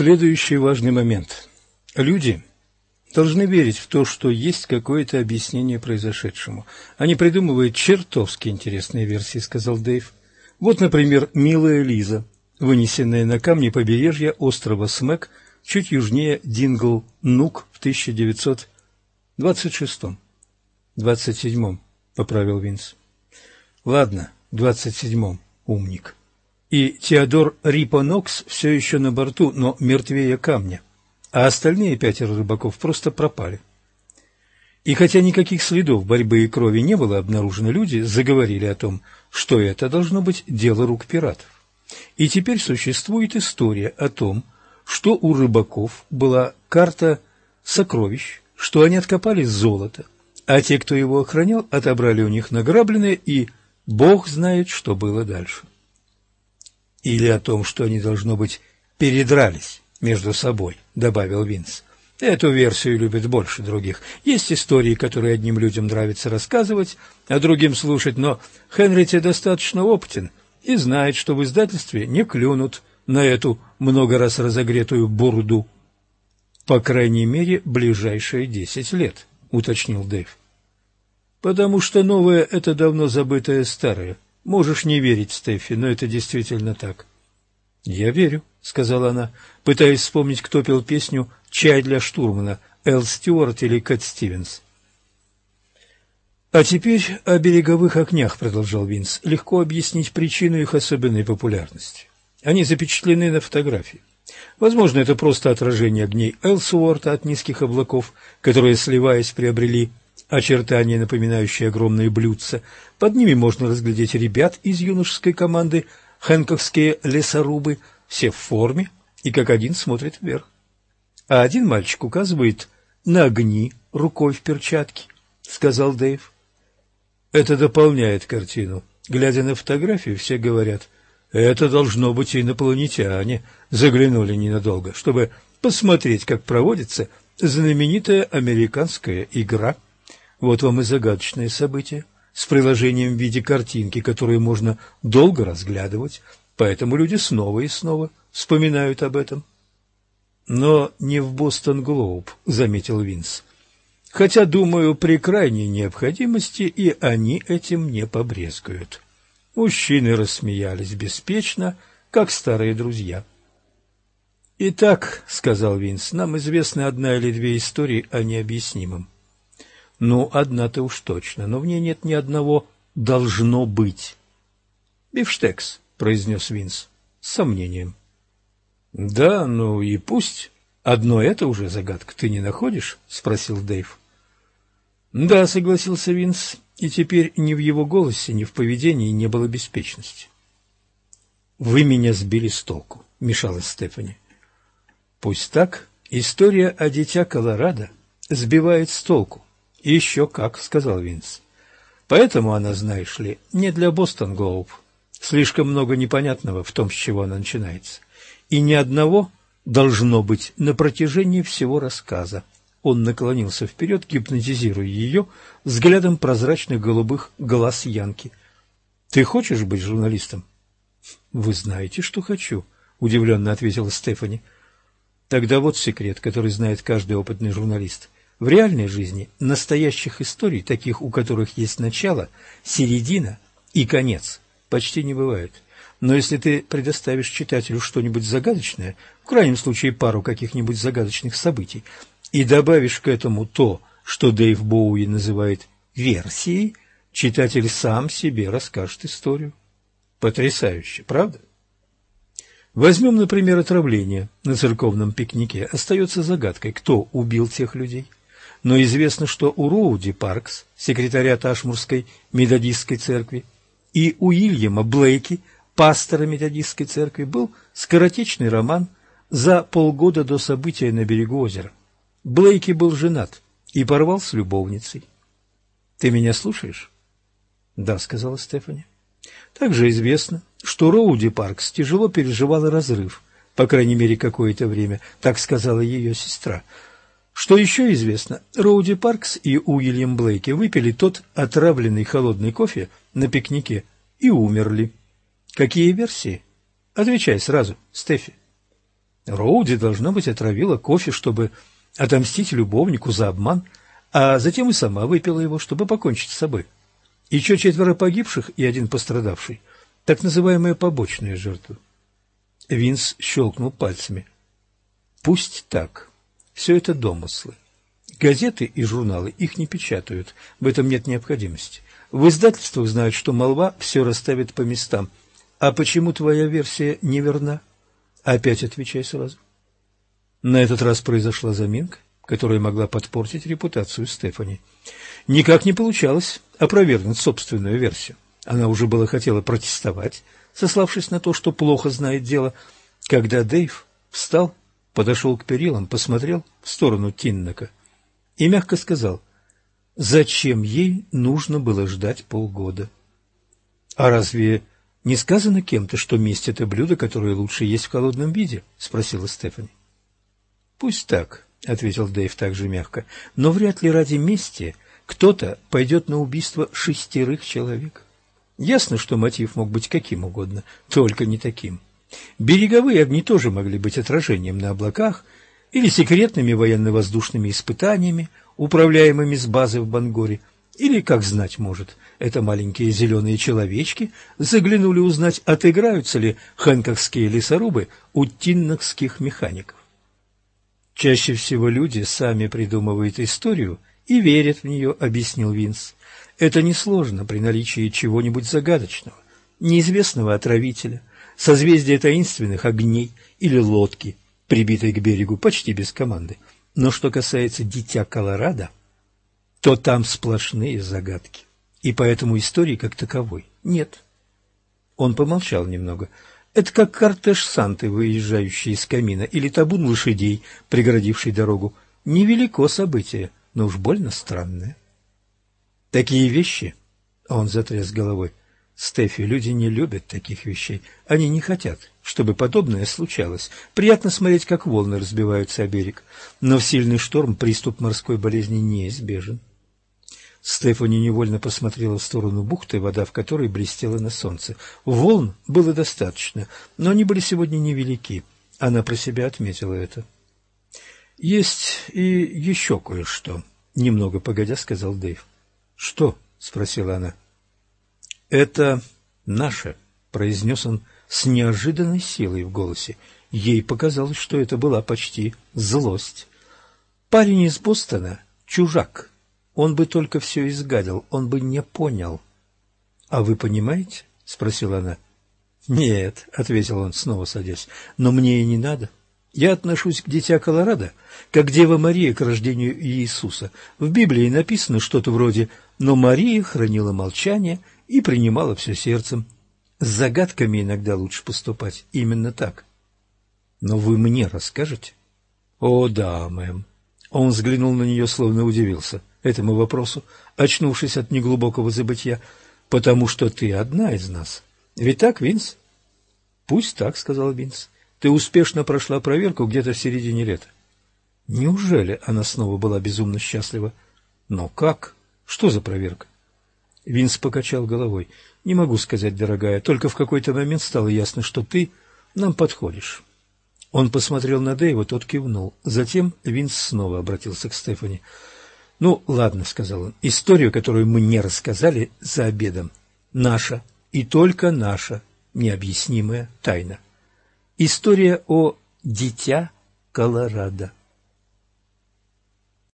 Следующий важный момент. Люди должны верить в то, что есть какое-то объяснение произошедшему. Они придумывают чертовски интересные версии, сказал Дэйв. Вот, например, милая Лиза, вынесенная на камни побережья острова Смэк чуть южнее Дингл-Нук в 1926-м. 27-м, поправил Винс. Ладно, 27-м, умник. И Теодор Рипонокс все еще на борту, но мертвее камня а остальные пятеро рыбаков просто пропали. И хотя никаких следов борьбы и крови не было обнаружено, люди заговорили о том, что это должно быть дело рук пиратов. И теперь существует история о том, что у рыбаков была карта сокровищ, что они откопали золото, а те, кто его охранял, отобрали у них награбленное, и Бог знает, что было дальше. Или о том, что они, должно быть, передрались между собой, добавил Винс. Эту версию любят больше других. Есть истории, которые одним людям нравится рассказывать, а другим слушать, но Хенрити достаточно опытен и знает, что в издательстве не клюнут на эту много раз разогретую бурду. По крайней мере, ближайшие десять лет, уточнил Дэйв. Потому что новое — это давно забытое старое. Можешь не верить, Стефи, но это действительно так. Я верю, — сказала она, пытаясь вспомнить, кто пел песню «Чай для штурмана» — Эл Стюарт или Кэт Стивенс. «А теперь о береговых огнях», — продолжал Винс. «Легко объяснить причину их особенной популярности. Они запечатлены на фотографии. Возможно, это просто отражение огней Элсуорта от низких облаков, которые, сливаясь, приобрели очертания, напоминающие огромные блюдца. Под ними можно разглядеть ребят из юношеской команды «Хэнкокские лесорубы», все в форме и как один смотрят вверх. А один мальчик указывает на огни рукой в перчатке, — сказал Дэйв. Это дополняет картину. Глядя на фотографию, все говорят, это должно быть инопланетяне, заглянули ненадолго, чтобы посмотреть, как проводится знаменитая американская игра. Вот вам и загадочное событие с приложением в виде картинки, которую можно долго разглядывать, Поэтому люди снова и снова вспоминают об этом. Но не в Бостон Глоуб, заметил Винс. Хотя, думаю, при крайней необходимости и они этим не побрезгуют. Мужчины рассмеялись беспечно, как старые друзья. «Итак», — сказал Винс, — «нам известны одна или две истории о необъяснимом». «Ну, одна-то уж точно, но в ней нет ни одного «должно быть». «Бифштекс», произнес Винс с сомнением. Да, ну и пусть. Одно это уже загадка, ты не находишь? спросил Дэйв. Да, согласился Винс, и теперь ни в его голосе, ни в поведении не было беспечности. Вы меня сбили с толку, мешалась Стефани. Пусть так, история о дитя Колорадо сбивает с толку. Еще как, сказал Винс. Поэтому она, знаешь ли, не для Бостон Глоуб, Слишком много непонятного в том, с чего она начинается. И ни одного должно быть на протяжении всего рассказа. Он наклонился вперед, гипнотизируя ее взглядом прозрачных голубых глаз Янки. «Ты хочешь быть журналистом?» «Вы знаете, что хочу», — удивленно ответила Стефани. «Тогда вот секрет, который знает каждый опытный журналист. В реальной жизни настоящих историй, таких, у которых есть начало, середина и конец, почти не бывает. Но если ты предоставишь читателю что-нибудь загадочное, в крайнем случае пару каких-нибудь загадочных событий, и добавишь к этому то, что Дэйв Боуи называет версией, читатель сам себе расскажет историю. Потрясающе, правда? Возьмем, например, отравление на церковном пикнике. Остается загадкой, кто убил тех людей. Но известно, что у Роуди Паркс, секретаря Ташмурской методистской церкви, и Уильяма Блейки, пастора методистской церкви, был скоротечный роман за полгода до события на берегу озера. Блейки был женат и порвал с любовницей. «Ты меня слушаешь?» «Да», — сказала Стефани. Также известно, что Роуди Паркс тяжело переживала разрыв, по крайней мере, какое-то время, так сказала ее сестра. Что еще известно, Роуди Паркс и Уильям Блейки выпили тот отравленный холодный кофе на пикнике и умерли. Какие версии? Отвечай сразу, Стефи. Роуди, должно быть, отравила кофе, чтобы отомстить любовнику за обман, а затем и сама выпила его, чтобы покончить с собой. Еще четверо погибших и один пострадавший – так называемые побочные жертвы. Винс щелкнул пальцами. Пусть так. Все это домыслы. Газеты и журналы их не печатают, в этом нет необходимости. В издательствах знают, что молва все расставит по местам. А почему твоя версия неверна? Опять отвечай сразу. На этот раз произошла заминка, которая могла подпортить репутацию Стефани. Никак не получалось опровергнуть собственную версию. Она уже было хотела протестовать, сославшись на то, что плохо знает дело, когда Дэйв встал, подошел к перилам, посмотрел в сторону Тиннака и мягко сказал, зачем ей нужно было ждать полгода. А разве не сказано кем-то, что месть – это блюдо, которое лучше есть в холодном виде? – спросила Стефани. Пусть так, – ответил Дэйв также мягко, – но вряд ли ради мести кто-то пойдет на убийство шестерых человек. Ясно, что мотив мог быть каким угодно, только не таким. Береговые огни тоже могли быть отражением на облаках – или секретными военно-воздушными испытаниями, управляемыми с базы в Бангоре, или, как знать может, это маленькие зеленые человечки заглянули узнать, отыграются ли хэнкокские лесорубы у тиннокских механиков. Чаще всего люди сами придумывают историю и верят в нее, объяснил Винс. Это несложно при наличии чего-нибудь загадочного, неизвестного отравителя, созвездия таинственных огней или лодки, прибитой к берегу почти без команды. Но что касается дитя Колорадо, то там сплошные загадки. И поэтому истории как таковой нет. Он помолчал немного. Это как кортеж Санты, выезжающий из камина, или табун лошадей, преградивший дорогу. Невелико событие, но уж больно странное. Такие вещи, он затряс головой, Стефи, люди не любят таких вещей. Они не хотят, чтобы подобное случалось. Приятно смотреть, как волны разбиваются о берег. Но в сильный шторм приступ морской болезни неизбежен. Стефани невольно посмотрела в сторону бухты, вода в которой блестела на солнце. Волн было достаточно, но они были сегодня невелики. Она про себя отметила это. «Есть и еще кое-что», — немного погодя сказал Дэйв. «Что?» — спросила она. «Это наше», — произнес он с неожиданной силой в голосе. Ей показалось, что это была почти злость. «Парень из Бостона — чужак. Он бы только все изгадил, он бы не понял». «А вы понимаете?» — спросила она. «Нет», — ответил он, снова садясь, — «но мне и не надо. Я отношусь к дитя Колорадо, как Дева Мария к рождению Иисуса. В Библии написано что-то вроде «но Мария хранила молчание и принимала все сердцем. С загадками иногда лучше поступать именно так. Но вы мне расскажете? О, да, мэм. Он взглянул на нее, словно удивился этому вопросу, очнувшись от неглубокого забытья. Потому что ты одна из нас. Ведь так, Винс? Пусть так, сказал Винс. Ты успешно прошла проверку где-то в середине лета. Неужели она снова была безумно счастлива? Но как? Что за проверка? Винс покачал головой. «Не могу сказать, дорогая, только в какой-то момент стало ясно, что ты нам подходишь». Он посмотрел на Дэйва, тот кивнул. Затем Винс снова обратился к Стефани. «Ну, ладно», — сказал он, — «историю, которую мы не рассказали за обедом, наша и только наша необъяснимая тайна. История о дитя Колорадо».